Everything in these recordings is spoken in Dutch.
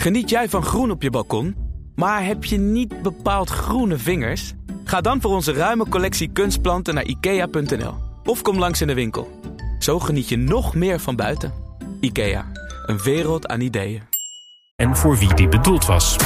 Geniet jij van groen op je balkon? Maar heb je niet bepaald groene vingers? Ga dan voor onze ruime collectie kunstplanten naar ikea.nl. Of kom langs in de winkel. Zo geniet je nog meer van buiten. IKEA, een wereld aan ideeën. En voor wie die bedoeld was.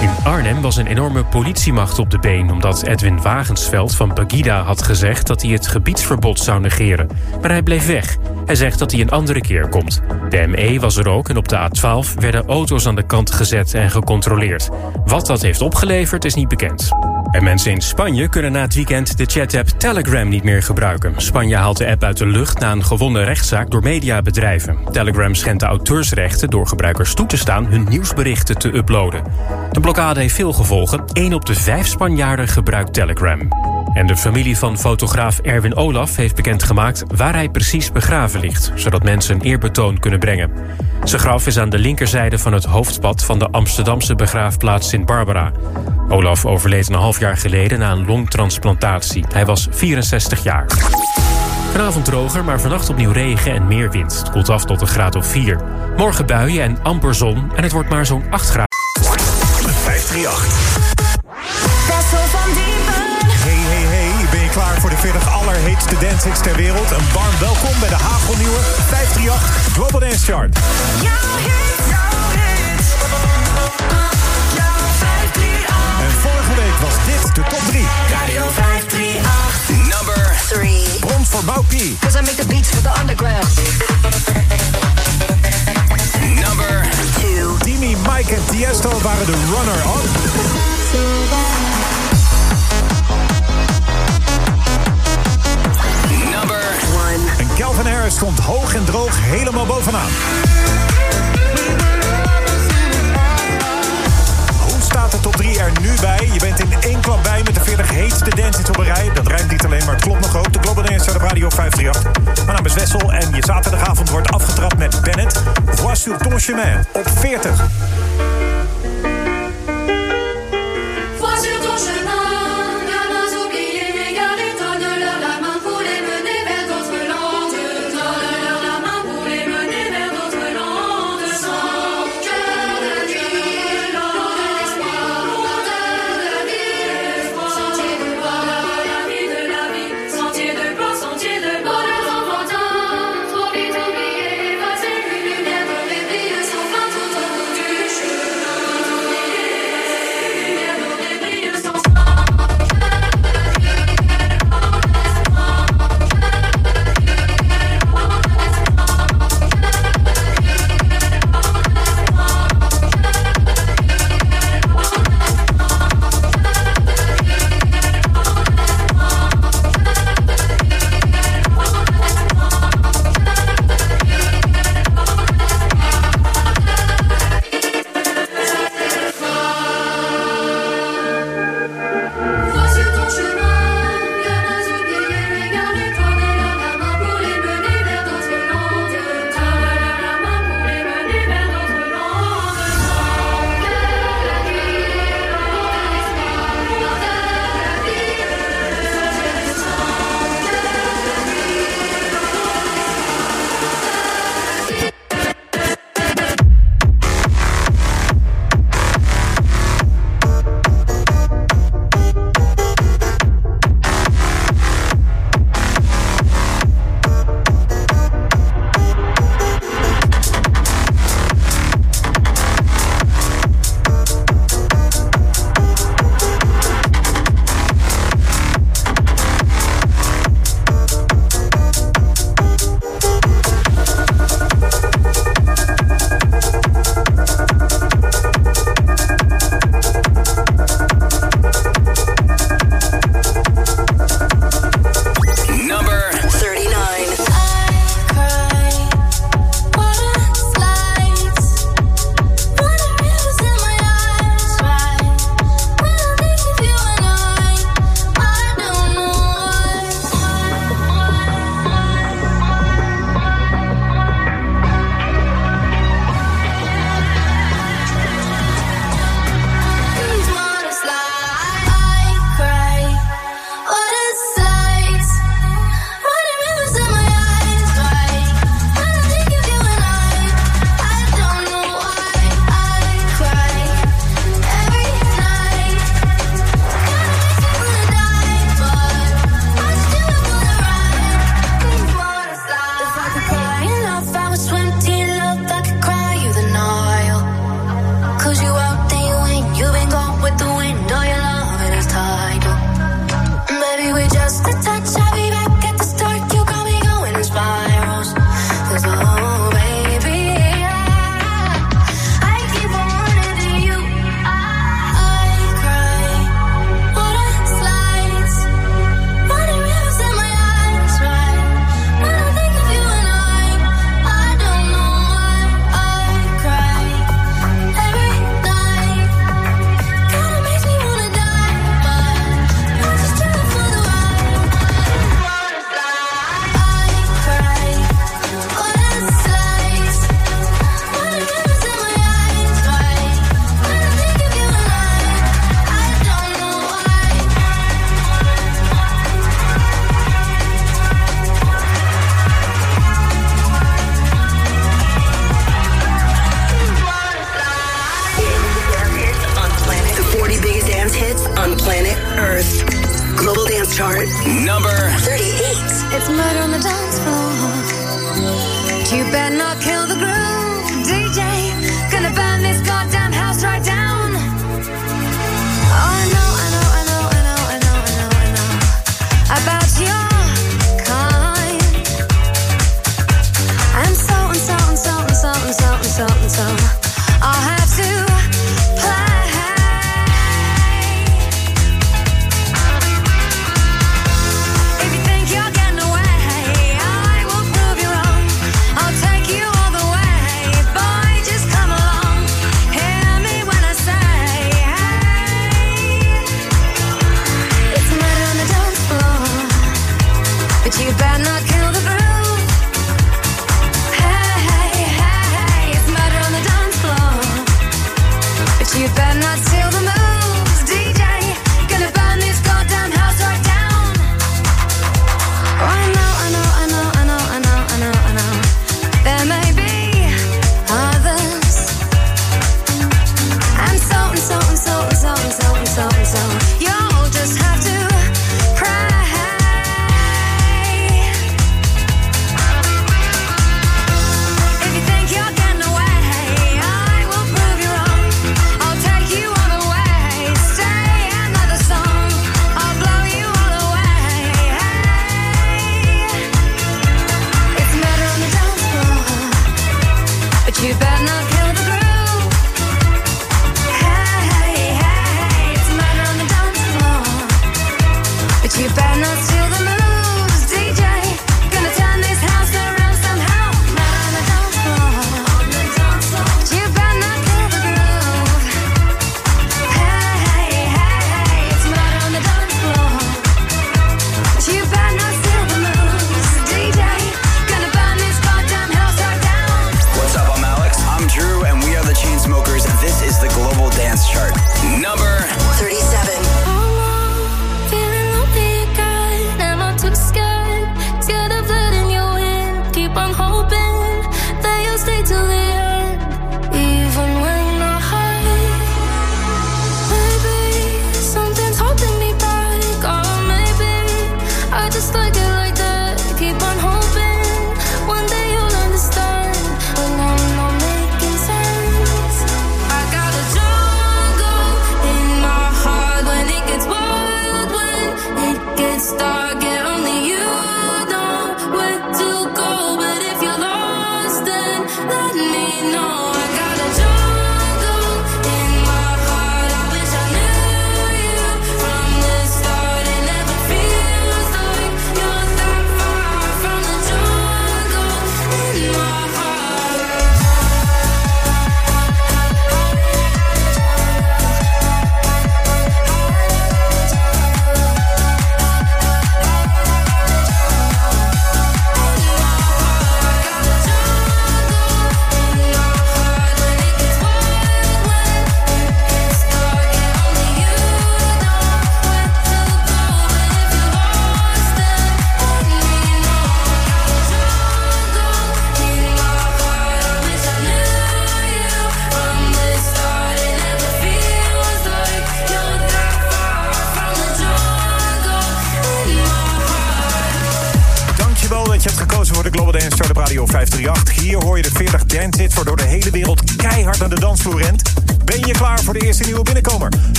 In Arnhem was een enorme politiemacht op de been... omdat Edwin Wagensveld van Pagida had gezegd... dat hij het gebiedsverbod zou negeren. Maar hij bleef weg. Hij zegt dat hij een andere keer komt. De ME was er ook en op de A12 werden auto's aan de kant gezet en gecontroleerd. Wat dat heeft opgeleverd is niet bekend. En mensen in Spanje kunnen na het weekend de chat-app Telegram niet meer gebruiken. Spanje haalt de app uit de lucht na een gewonnen rechtszaak door mediabedrijven. Telegram schendt de auteursrechten door gebruikers toe te staan hun nieuwsberichten te uploaden. De blokkade heeft veel gevolgen. 1 op de 5 Spanjaarden gebruikt Telegram. En de familie van fotograaf Erwin Olaf heeft bekendgemaakt waar hij precies begraven ligt, zodat mensen een eerbetoon kunnen brengen. Zijn graf is aan de linkerzijde van het hoofdpad van de Amsterdamse begraafplaats Sint Barbara. Olaf overleed een half jaar geleden na een longtransplantatie. Hij was 64 jaar. Vanavond droger, maar vannacht opnieuw regen en meer wind. Het koelt af tot een graad of 4. Morgen buien en amper zon en het wordt maar zo'n 8 graden. 538. Voor de 40 allerheetste dancehits ter wereld? Een warm welkom bij de hagelnieuwe 538 Global Dance Chart. Jouw hit, jouw hit. Jouw 538. En vorige week was dit de top 3. Radio 538. Number 3. Bron voor Baupi. Cause I make the beats for the underground. number 2. Dimi, Mike en Tiesto waren de runner-up. Calvin Harris stond hoog en droog helemaal bovenaan. Hoe staat de top 3 er nu bij? Je bent in één klap bij met de 40 heetste dances op een rij. Dat rijmt niet alleen, maar klopt nog ook. De Global Dance op Radio 538. Mijn naam is Wessel en je zaterdagavond wordt afgetrapt met Bennett. Sur ton chemin op 40. on planet Earth. Global Dance Chart number 38. It's murder on the dance floor. You better not kill the groove.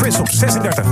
Chris op 36.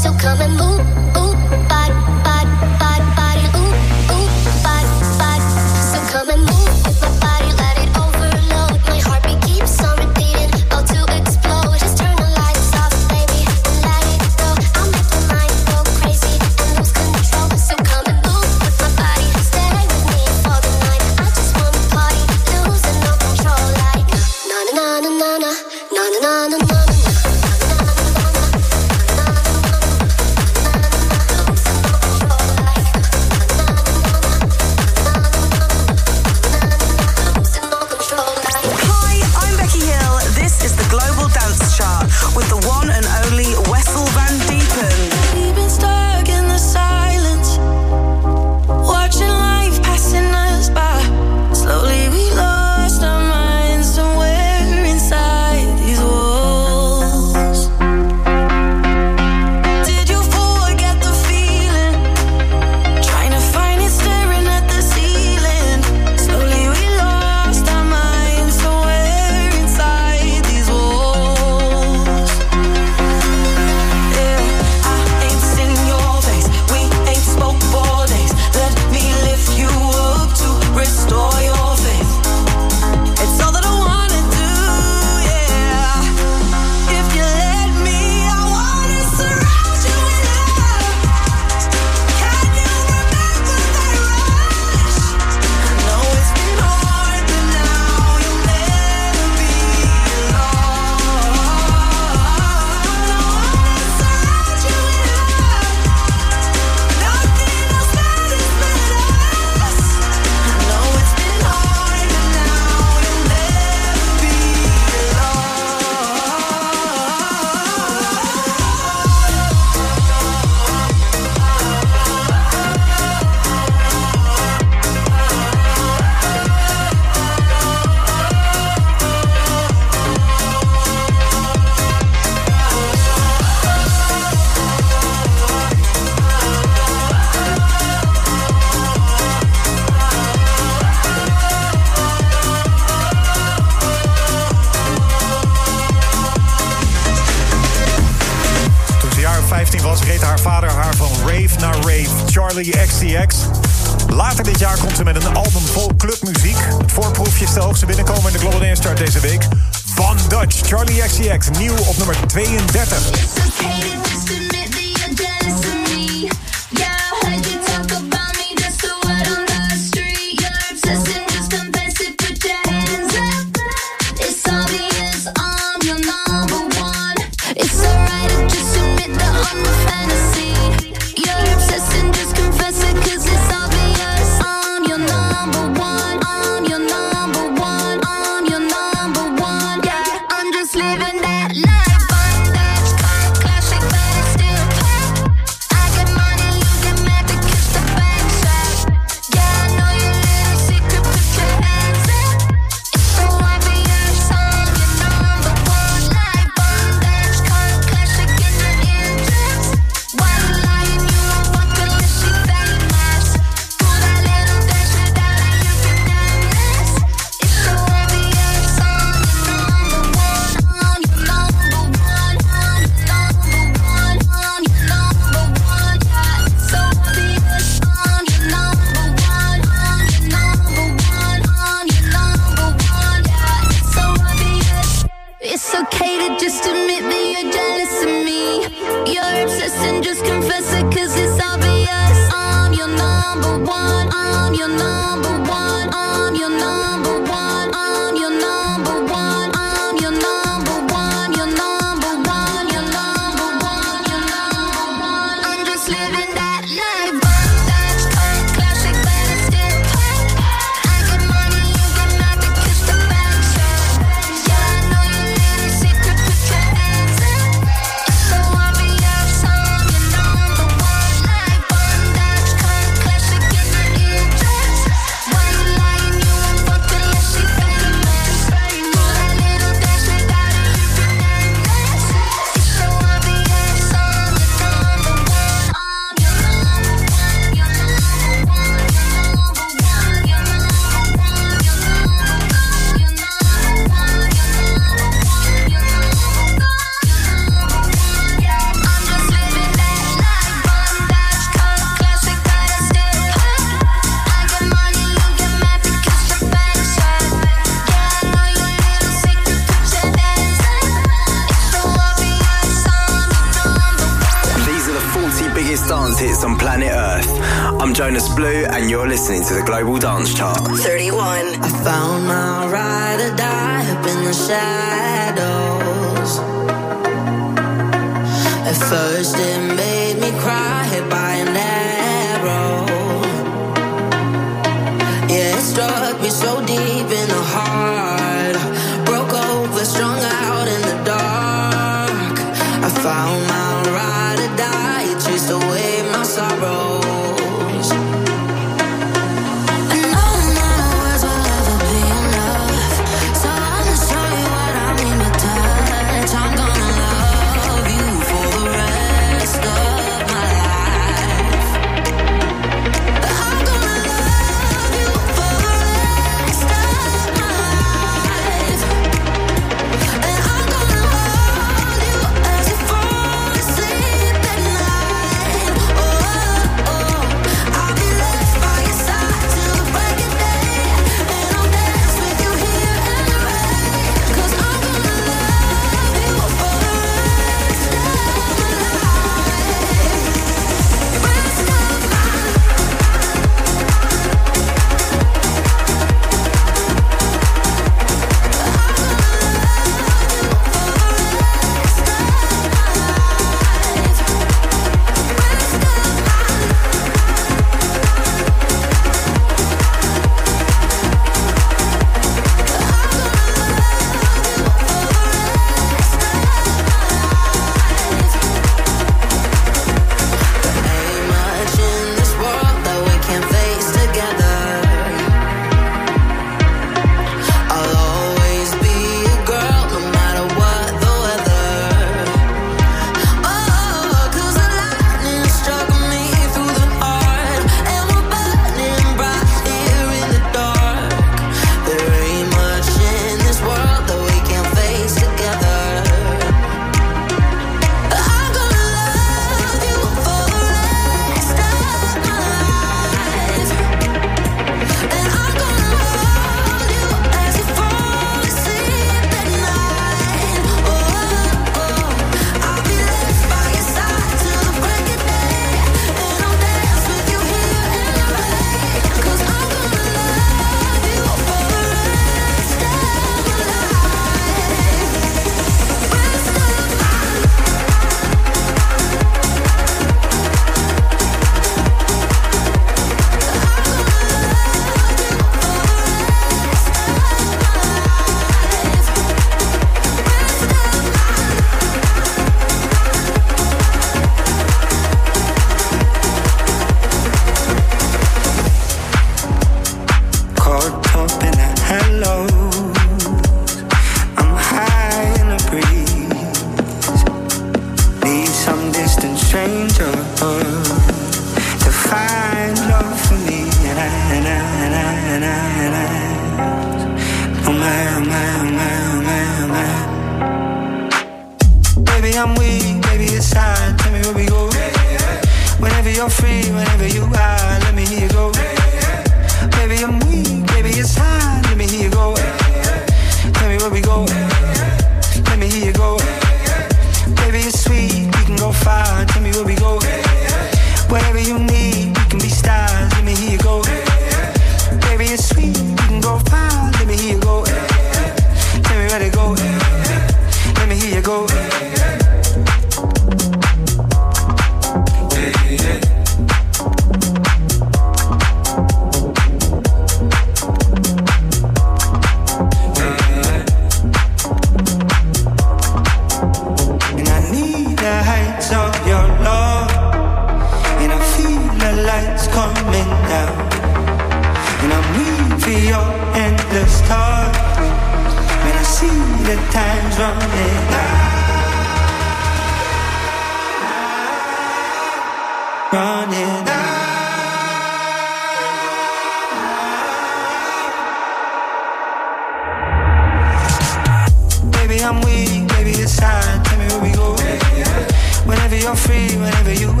I'm free whenever you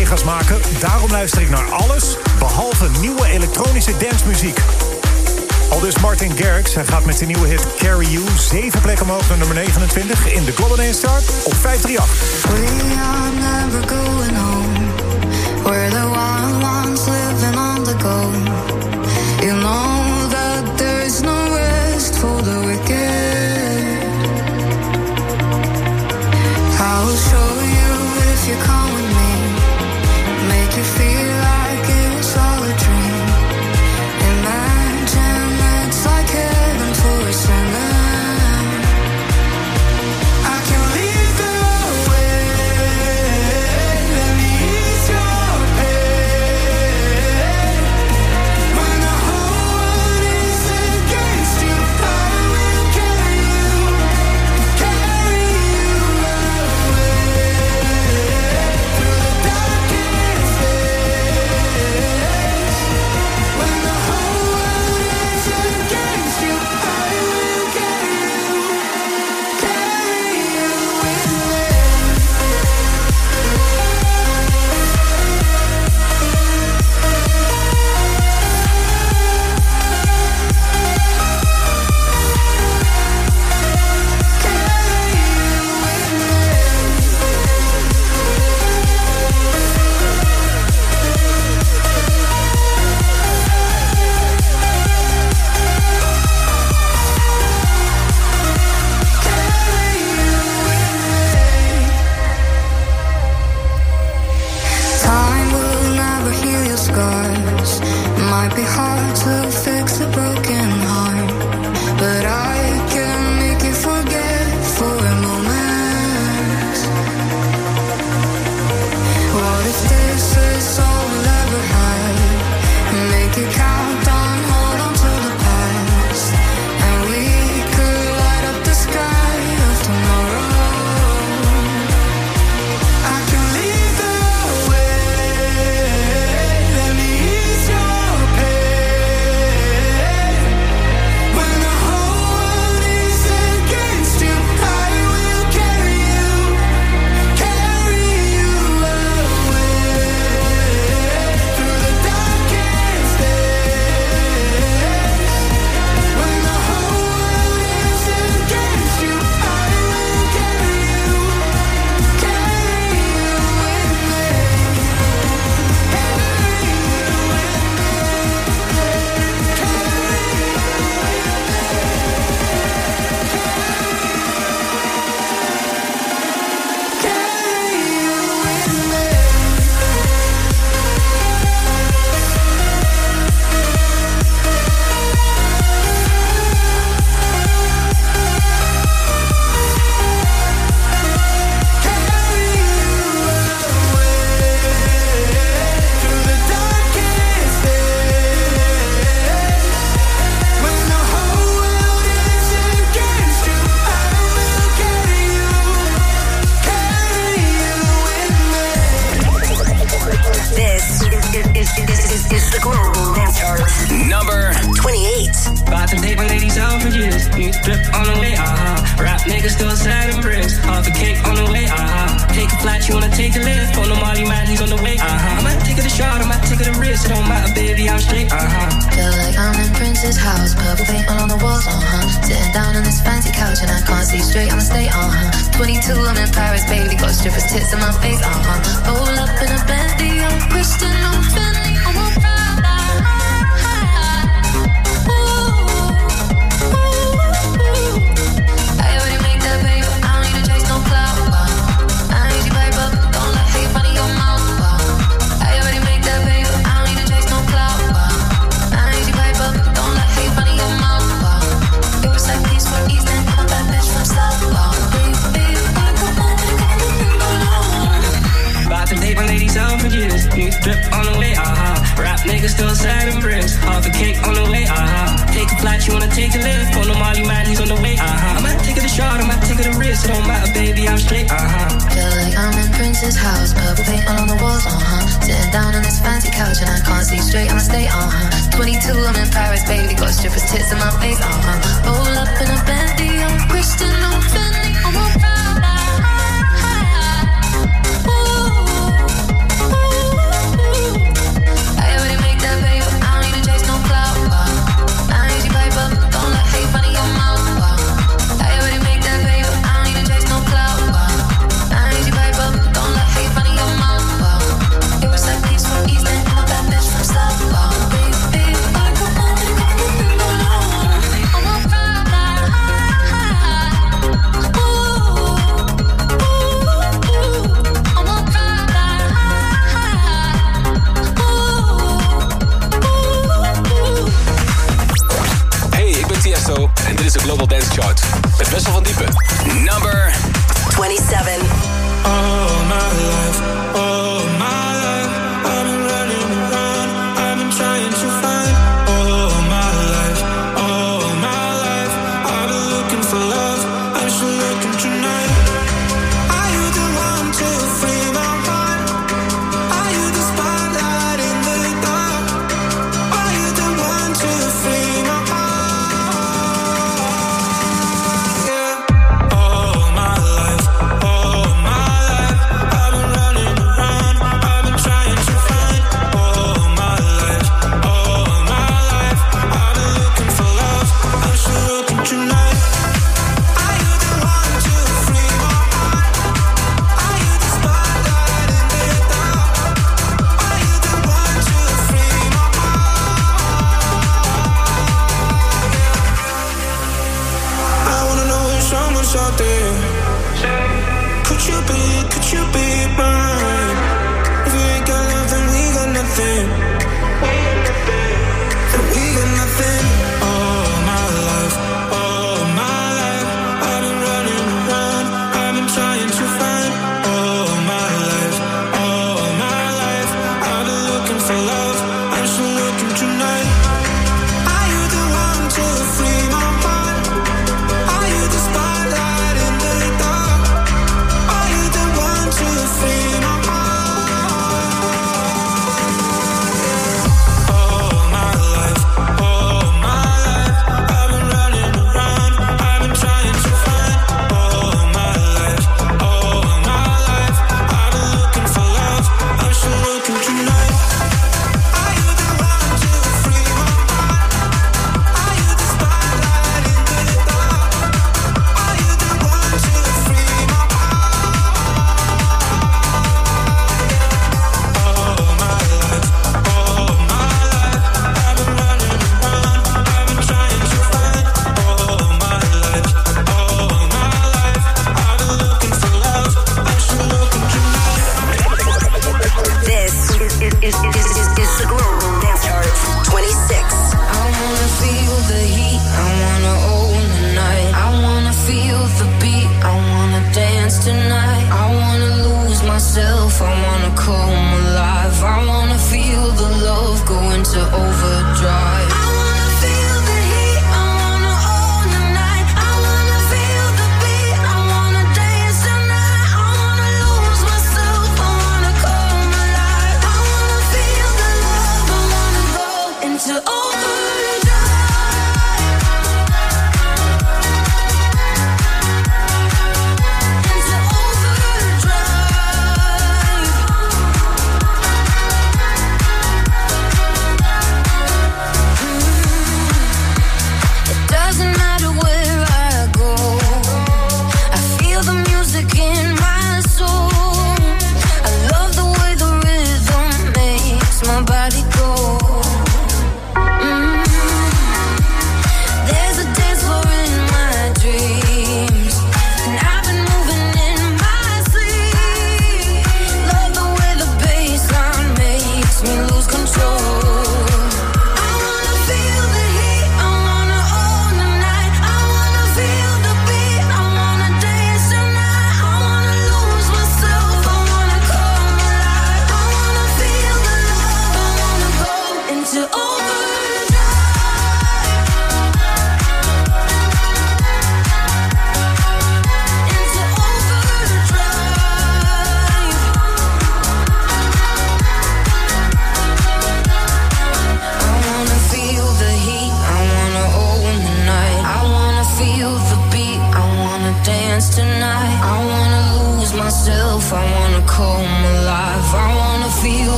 collega's maken. Daarom luister ik naar alles, behalve nieuwe elektronische dancemuziek. Al dus Martin Garrix. Hij gaat met zijn nieuwe hit Carry You zeven plekken omhoog naar nummer 29 in de Global Dance Start op 538. We are never going home. We're the wild ones living on the go. You know that there's no rest for the wicked. I'll show you if you come.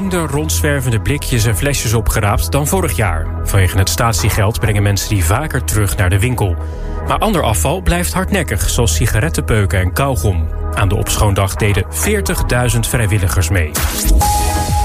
Minder rondzwervende blikjes en flesjes opgeraapt dan vorig jaar. Vanwege het statiegeld brengen mensen die vaker terug naar de winkel. Maar ander afval blijft hardnekkig, zoals sigarettenpeuken en kauwgom. Aan de opschoondag deden 40.000 vrijwilligers mee.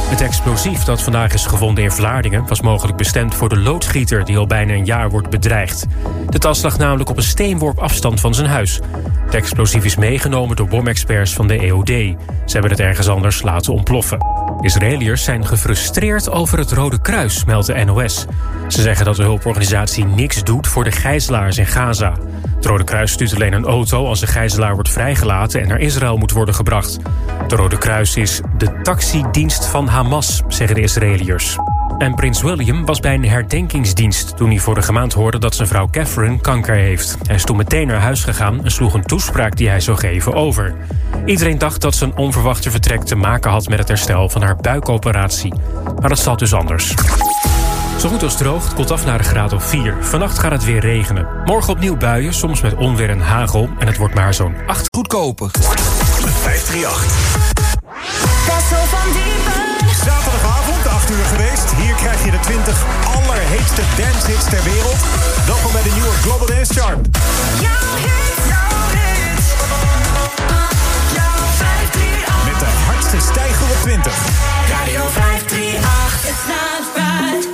Het explosief dat vandaag is gevonden in Vlaardingen was mogelijk bestemd voor de loodgieter die al bijna een jaar wordt bedreigd. De tas lag namelijk op een steenworp afstand van zijn huis. Het explosief is meegenomen door bomexperts van de EOD. Ze hebben het ergens anders laten ontploffen. Israëliërs zijn gefrustreerd over het Rode Kruis, meldt de NOS. Ze zeggen dat de hulporganisatie niks doet voor de gijzelaars in Gaza. Het Rode Kruis stuurt alleen een auto als de gijzelaar wordt vrijgelaten en naar Israël moet worden gebracht. De Rode Kruis is de taxidienst van Hamas, zeggen de Israëliërs. En prins William was bij een herdenkingsdienst toen hij vorige maand hoorde dat zijn vrouw Catherine kanker heeft. Hij is toen meteen naar huis gegaan en sloeg een toespraak die hij zou geven over. Iedereen dacht dat zijn onverwachte vertrek te maken had met het herstel van haar buikoperatie. Maar dat zat dus anders. Zo goed als droog, het koelt af naar een graad of 4. Vannacht gaat het weer regenen. Morgen opnieuw buien, soms met onweer en hagel. En het wordt maar zo'n 8 Goedkoper. 538. Krijg je de 20 allerheetste dancehits ter wereld. Welkom bij de nieuwe Global Dance Chart. Jouw hit, jouw hit. Jouw 538. Met de hardste stijger op 20. Radio 538. It's not right,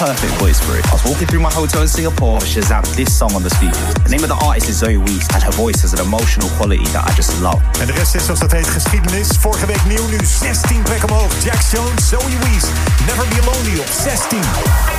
perfect voice for it. I was walking through my hotel in Singapore, Shazam, this song on the speakers. The name of the artist is Zoe Weeks, and her voice has an emotional quality that I just love. And de rest is zoals dat heet geschiedenis. Vorige week nieuw nu 16 plek omhoog. Jack Jones, Zoe Weeks, Never Be Lonely op 16.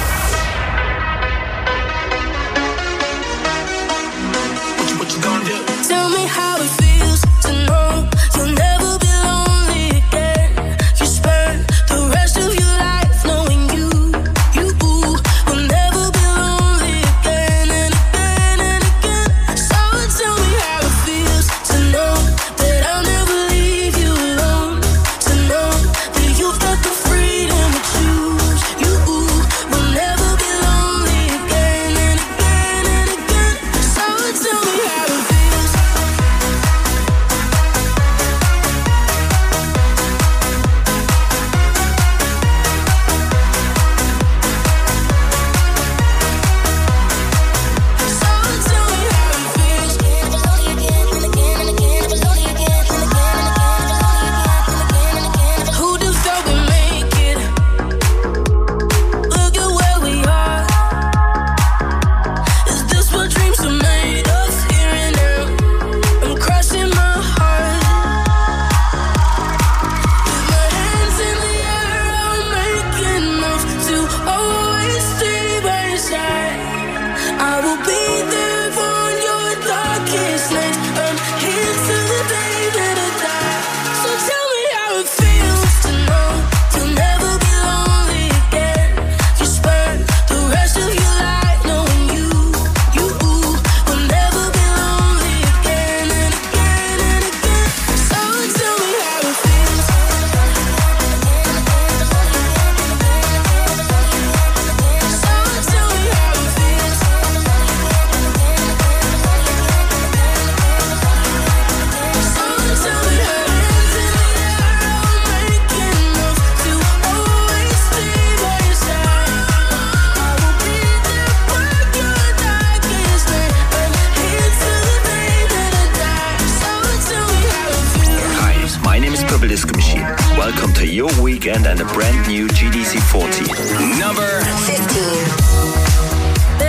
your weekend and a brand new GDC 40. Number 15.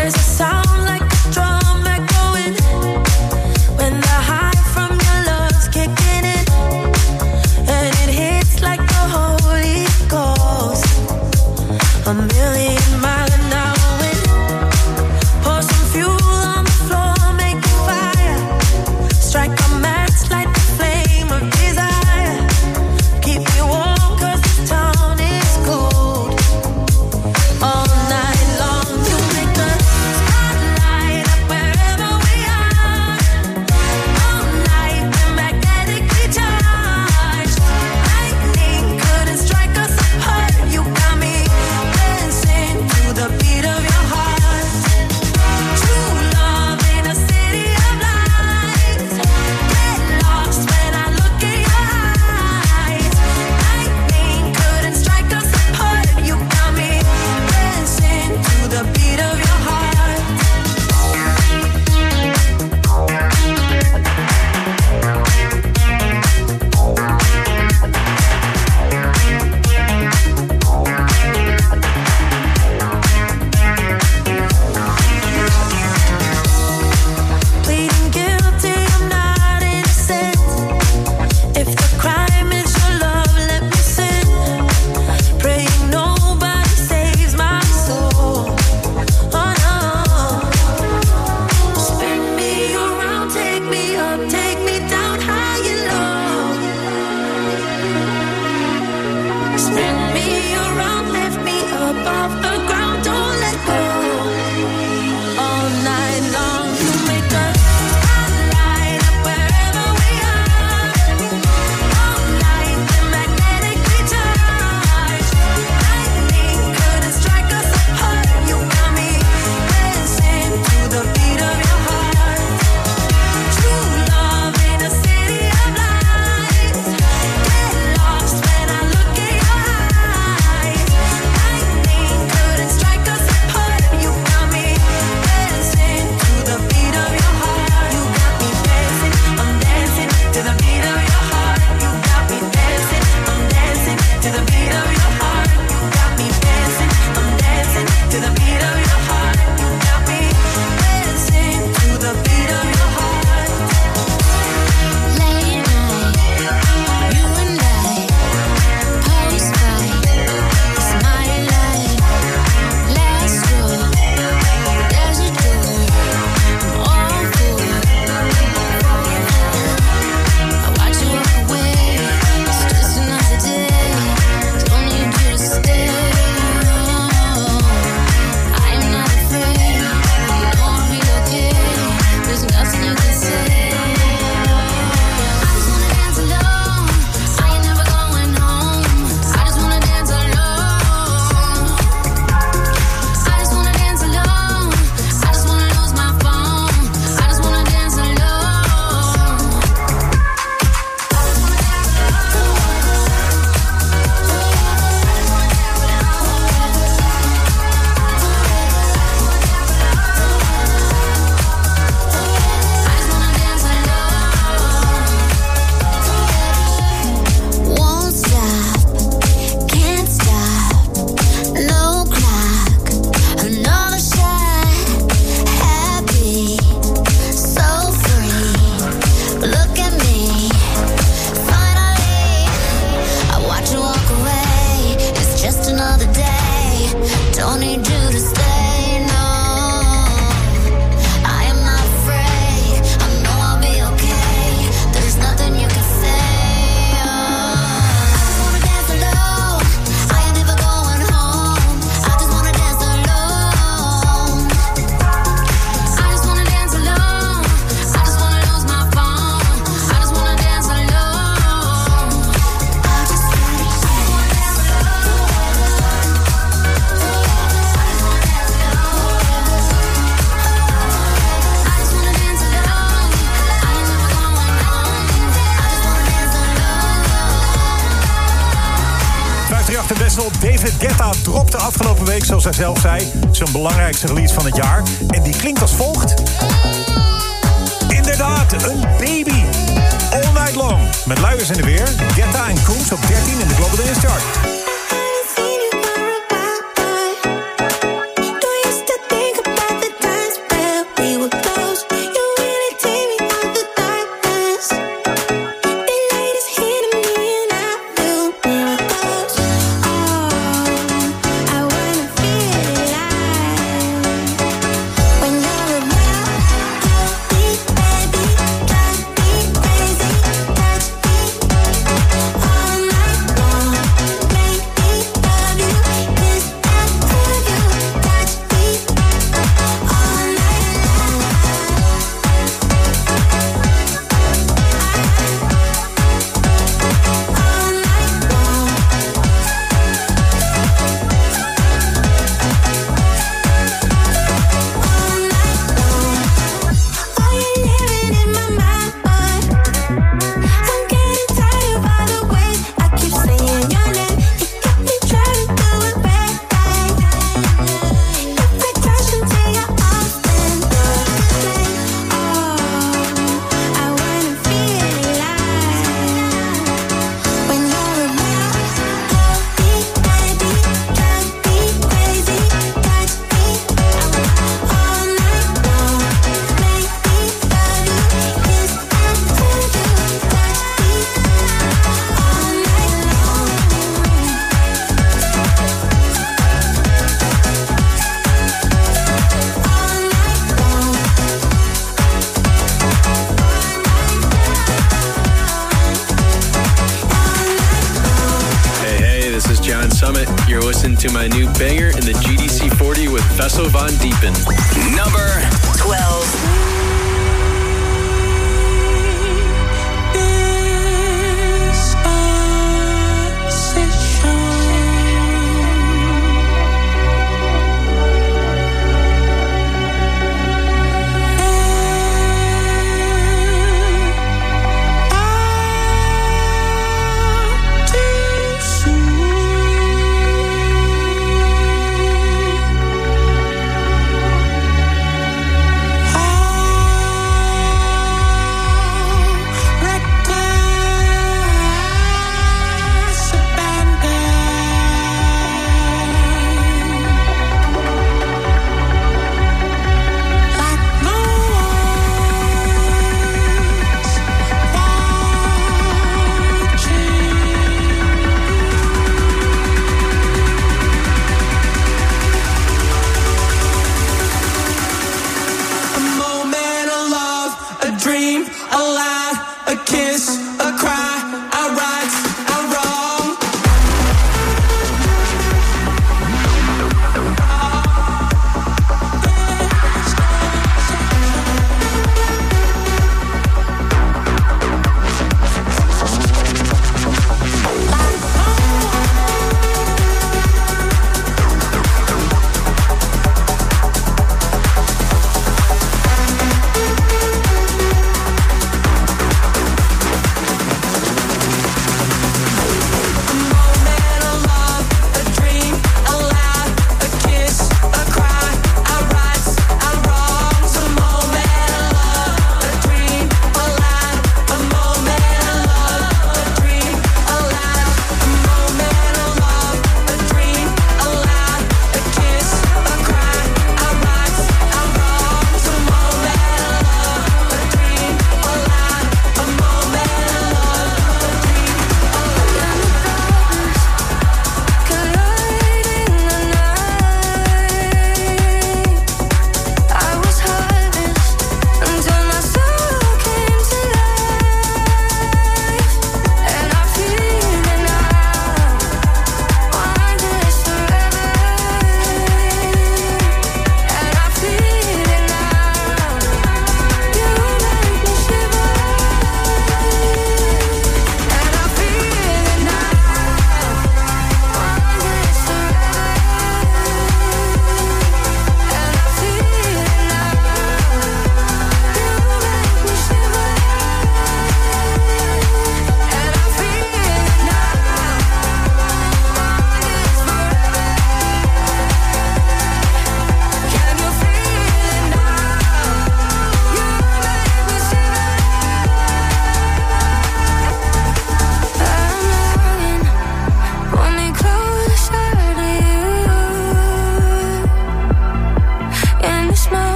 Zelf zei... zijn belangrijkste release van het jaar.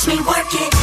watch me work it.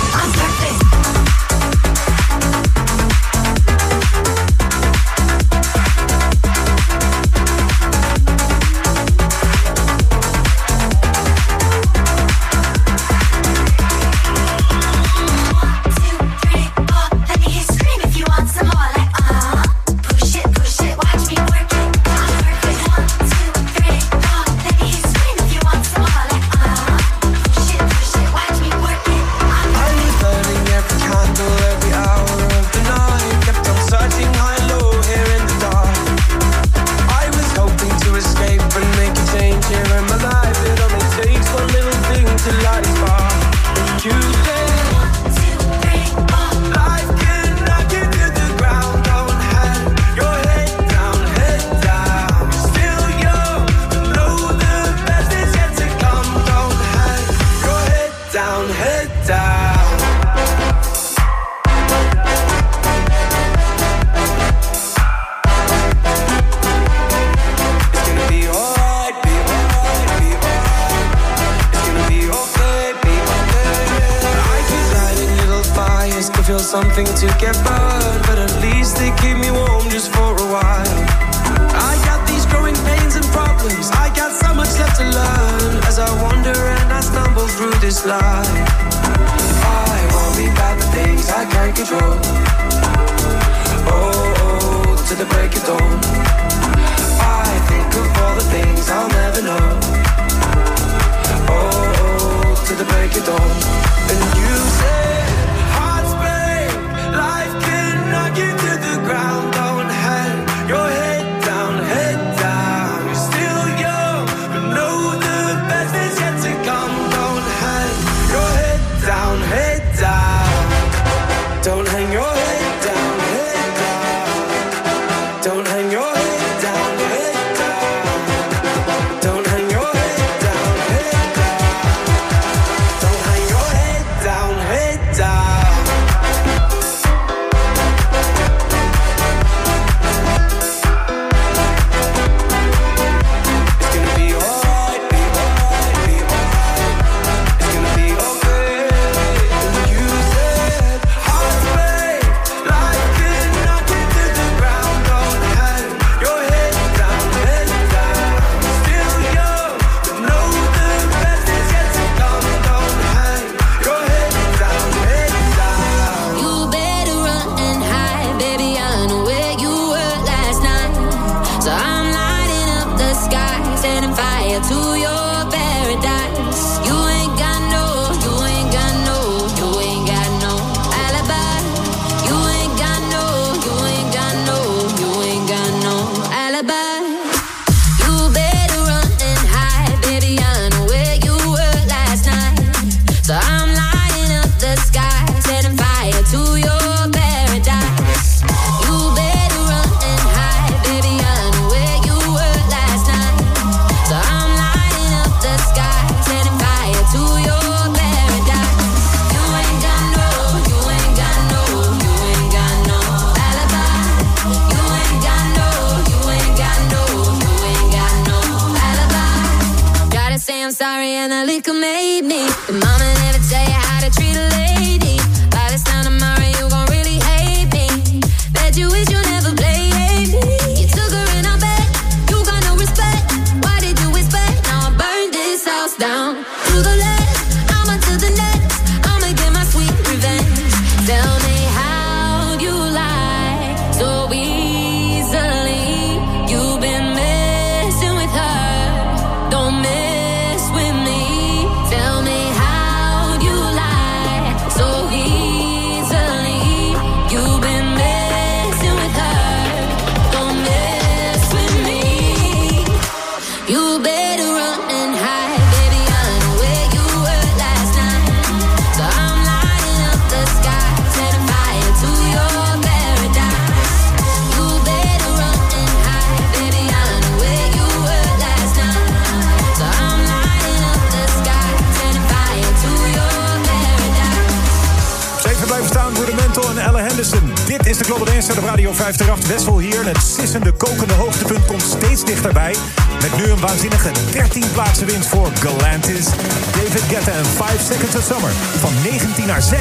Summer. Van 19 naar 6.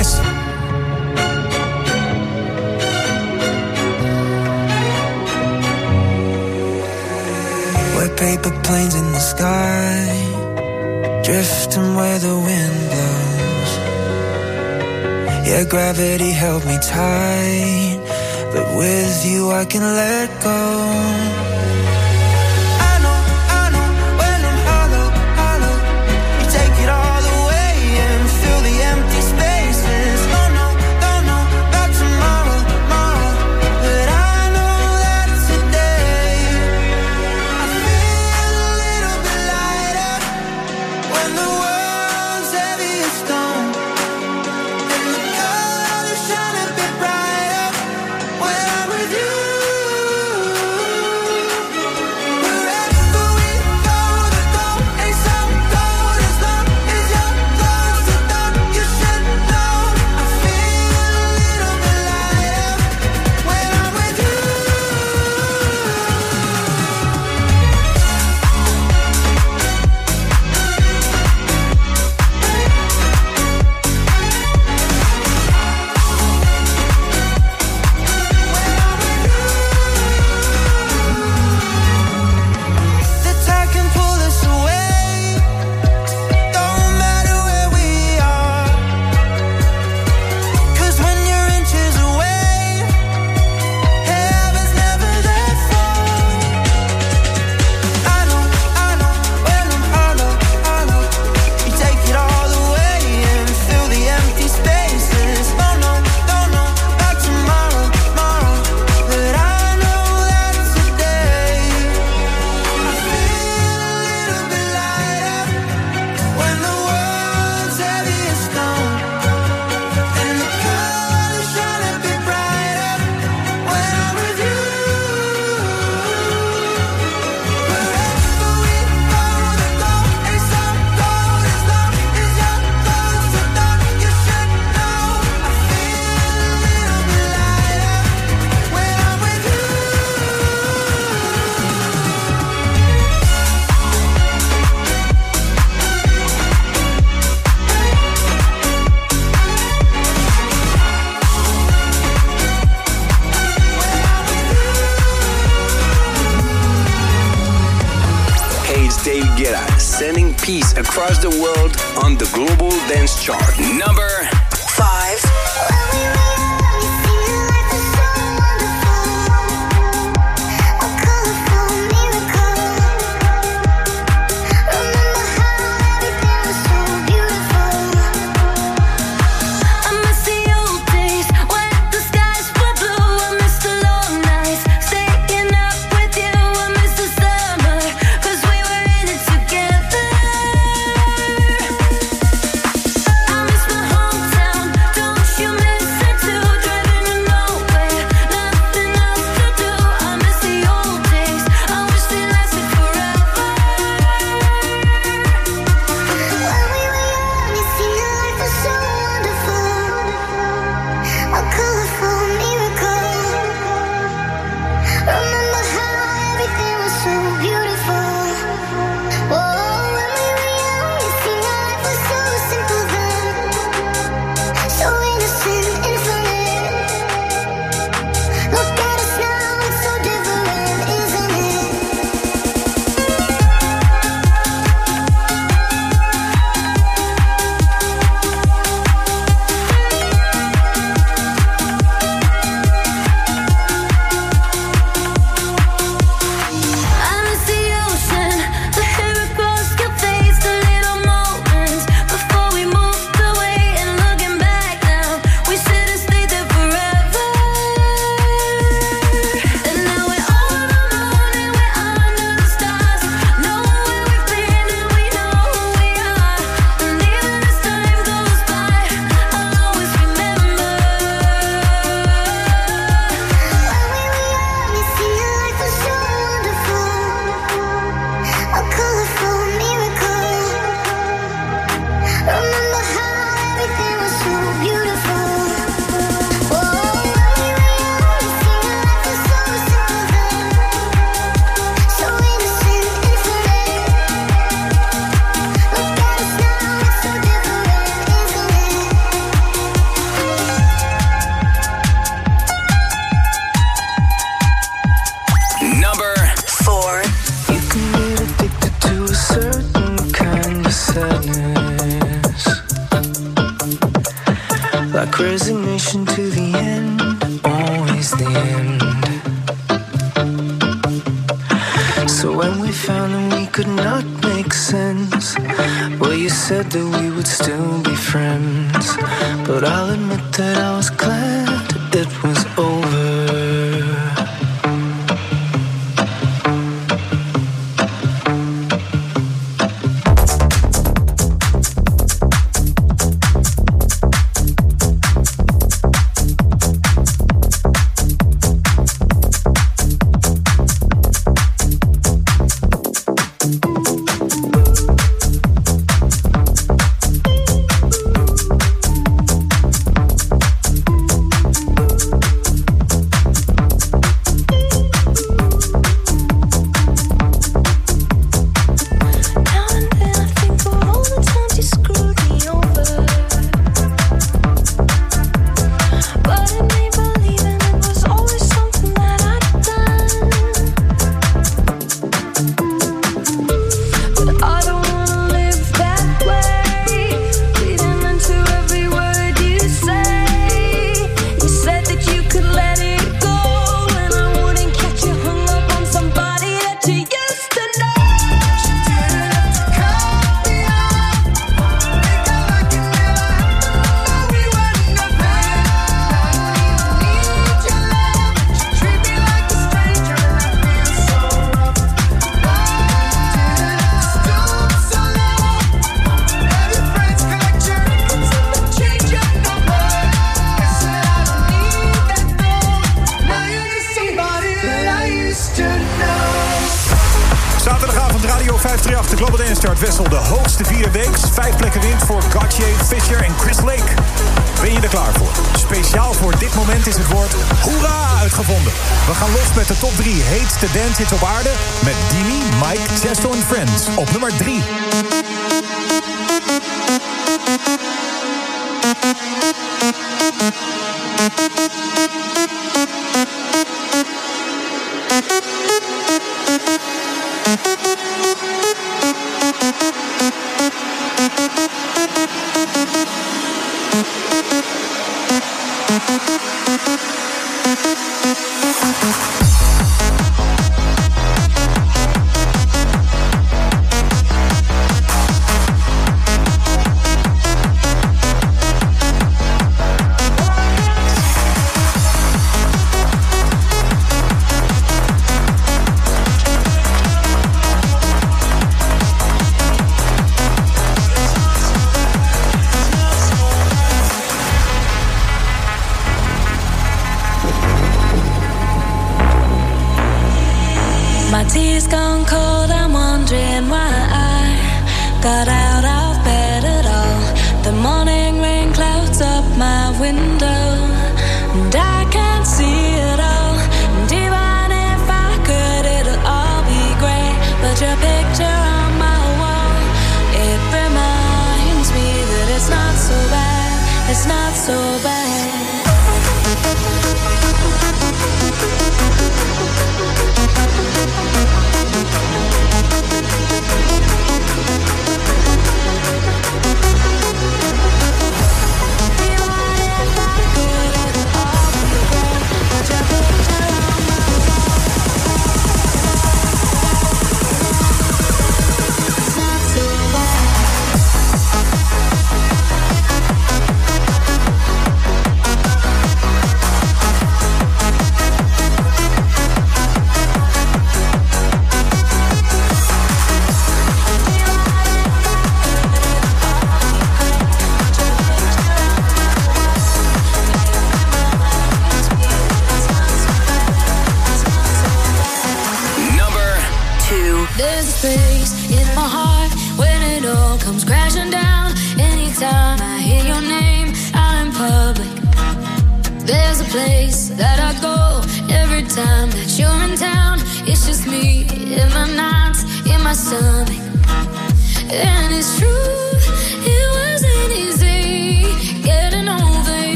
Op nummer 3.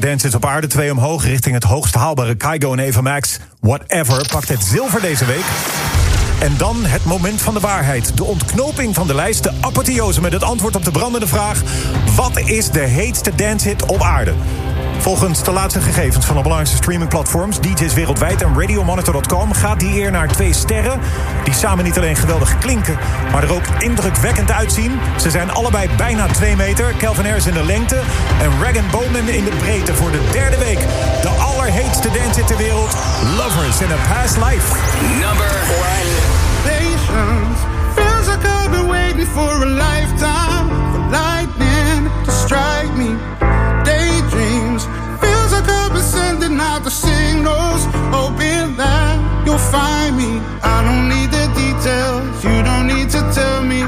de op aarde. Twee omhoog richting het hoogst haalbare Kaigo en Eva Max. Whatever pakt het zilver deze week. En dan het moment van de waarheid. De ontknoping van de lijst, de apotheose met het antwoord op de brandende vraag... wat is de heetste dancehit op aarde? Volgens de laatste gegevens van de belangrijkste streamingplatforms... DJ's wereldwijd en Radiomonitor.com... gaat die eer naar twee sterren... die samen niet alleen geweldig klinken... maar er ook indrukwekkend uitzien. Ze zijn allebei bijna 2 meter. Calvin Harris in de lengte en Rag Bowman in de breedte... voor de derde week. De allerheetste dance ter wereld. Lovers in a Past Life. Number one. Patience feels like I've been waiting for a lifetime sending out the signals, hoping that you'll find me. I don't need the details, you don't need to tell me.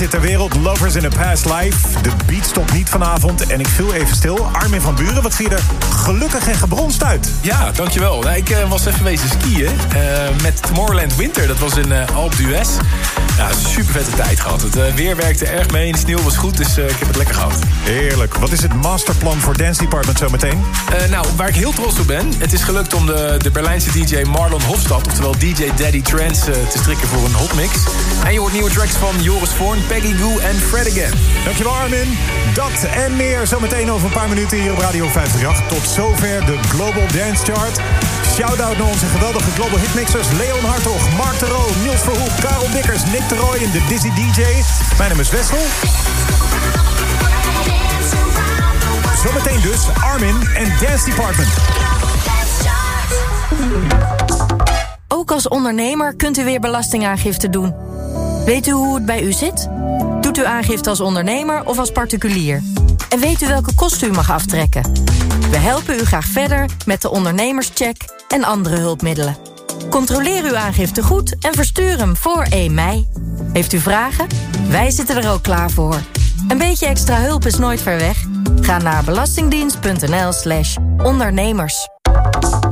Dance ter wereld. Lovers in a Past Life. De beat stopt niet vanavond en ik viel even stil. Armin van Buren, wat zie je er gelukkig en gebronst uit. Ja, dankjewel. Nou, ik eh, was even wezen skiën eh, met Tomorrowland Winter. Dat was in uh, Alpe d'Huez. Ja, super vette tijd gehad. Het eh, weer werkte erg mee, de sneeuw was goed, dus eh, ik heb het lekker gehad. Heerlijk. Wat is het masterplan voor Dance Department zometeen? Eh, nou, waar ik heel trots op ben... het is gelukt om de, de Berlijnse DJ Marlon Hofstad... oftewel DJ Daddy Trance eh, te strikken voor een hotmix. En je hoort nieuwe tracks van Joris Voorn, Peggy Goo en Fred Again. Dankjewel Armin. Dat en meer zometeen over een paar minuten hier op Radio 538. Tot zover de Global Dance Chart. Shout-out naar onze geweldige Global Hitmixers... Leon Hartog, Mark de Roo, Niels Verhoek, Karel Dikkers, Nick de Roy en de Dizzy DJ. Mijn naam is Wessel. Zometeen dus Armin en Dance Department. Ook als ondernemer kunt u weer belastingaangifte doen. Weet u hoe het bij u zit? Doet u aangifte als ondernemer of als particulier? En weet u welke kosten u mag aftrekken? We helpen u graag verder met de ondernemerscheck en andere hulpmiddelen. Controleer uw aangifte goed en verstuur hem voor 1 mei. Heeft u vragen? Wij zitten er ook klaar voor. Een beetje extra hulp is nooit ver weg. Ga naar belastingdienst.nl slash ondernemers.